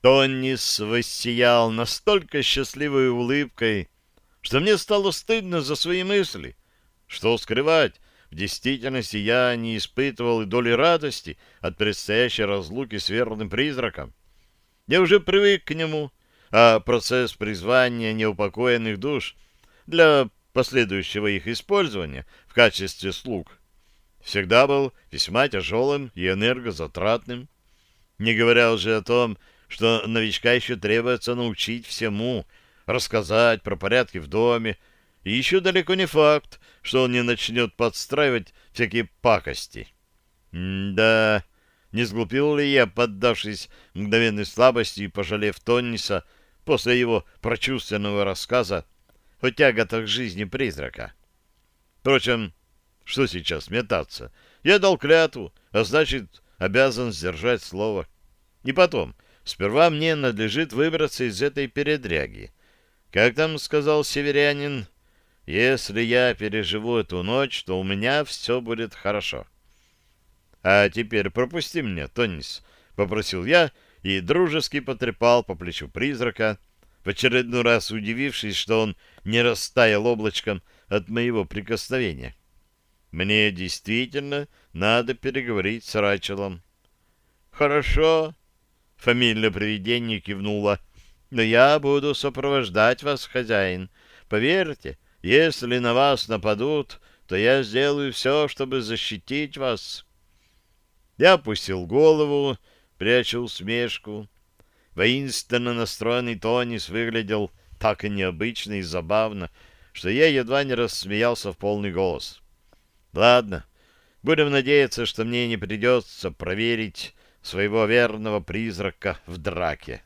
Тоннис воссиял настолько счастливой улыбкой, что мне стало стыдно за свои мысли. Что скрывать, в действительности я не испытывал и доли радости от предстоящей разлуки с верным призраком. Я уже привык к нему, а процесс призвания неупокоенных душ для последующего их использования в качестве слуг всегда был весьма тяжелым и энергозатратным. Не говоря уже о том, что новичка еще требуется научить всему, рассказать про порядки в доме, и еще далеко не факт, что он не начнет подстраивать всякие пакости. Да, не сглупил ли я, поддавшись мгновенной слабости и пожалев Тонниса после его прочувственного рассказа о тяготах жизни призрака? Впрочем, что сейчас метаться? Я дал клятву, а значит, обязан сдержать слово. И потом, Сперва мне надлежит выбраться из этой передряги. Как там сказал северянин, если я переживу эту ночь, то у меня все будет хорошо. А теперь пропусти меня, Тонис, — попросил я и дружески потрепал по плечу призрака, в очередной раз удивившись, что он не растаял облачком от моего прикосновения. Мне действительно надо переговорить с Рачелом. — Хорошо, Фамильное привидение кивнуло. «Но я буду сопровождать вас, хозяин. Поверьте, если на вас нападут, то я сделаю все, чтобы защитить вас». Я опустил голову, пряча усмешку. Воинственно настроенный Тонис выглядел так необычно и забавно, что я едва не рассмеялся в полный голос. «Ладно, будем надеяться, что мне не придется проверить, своего верного призрака в драке.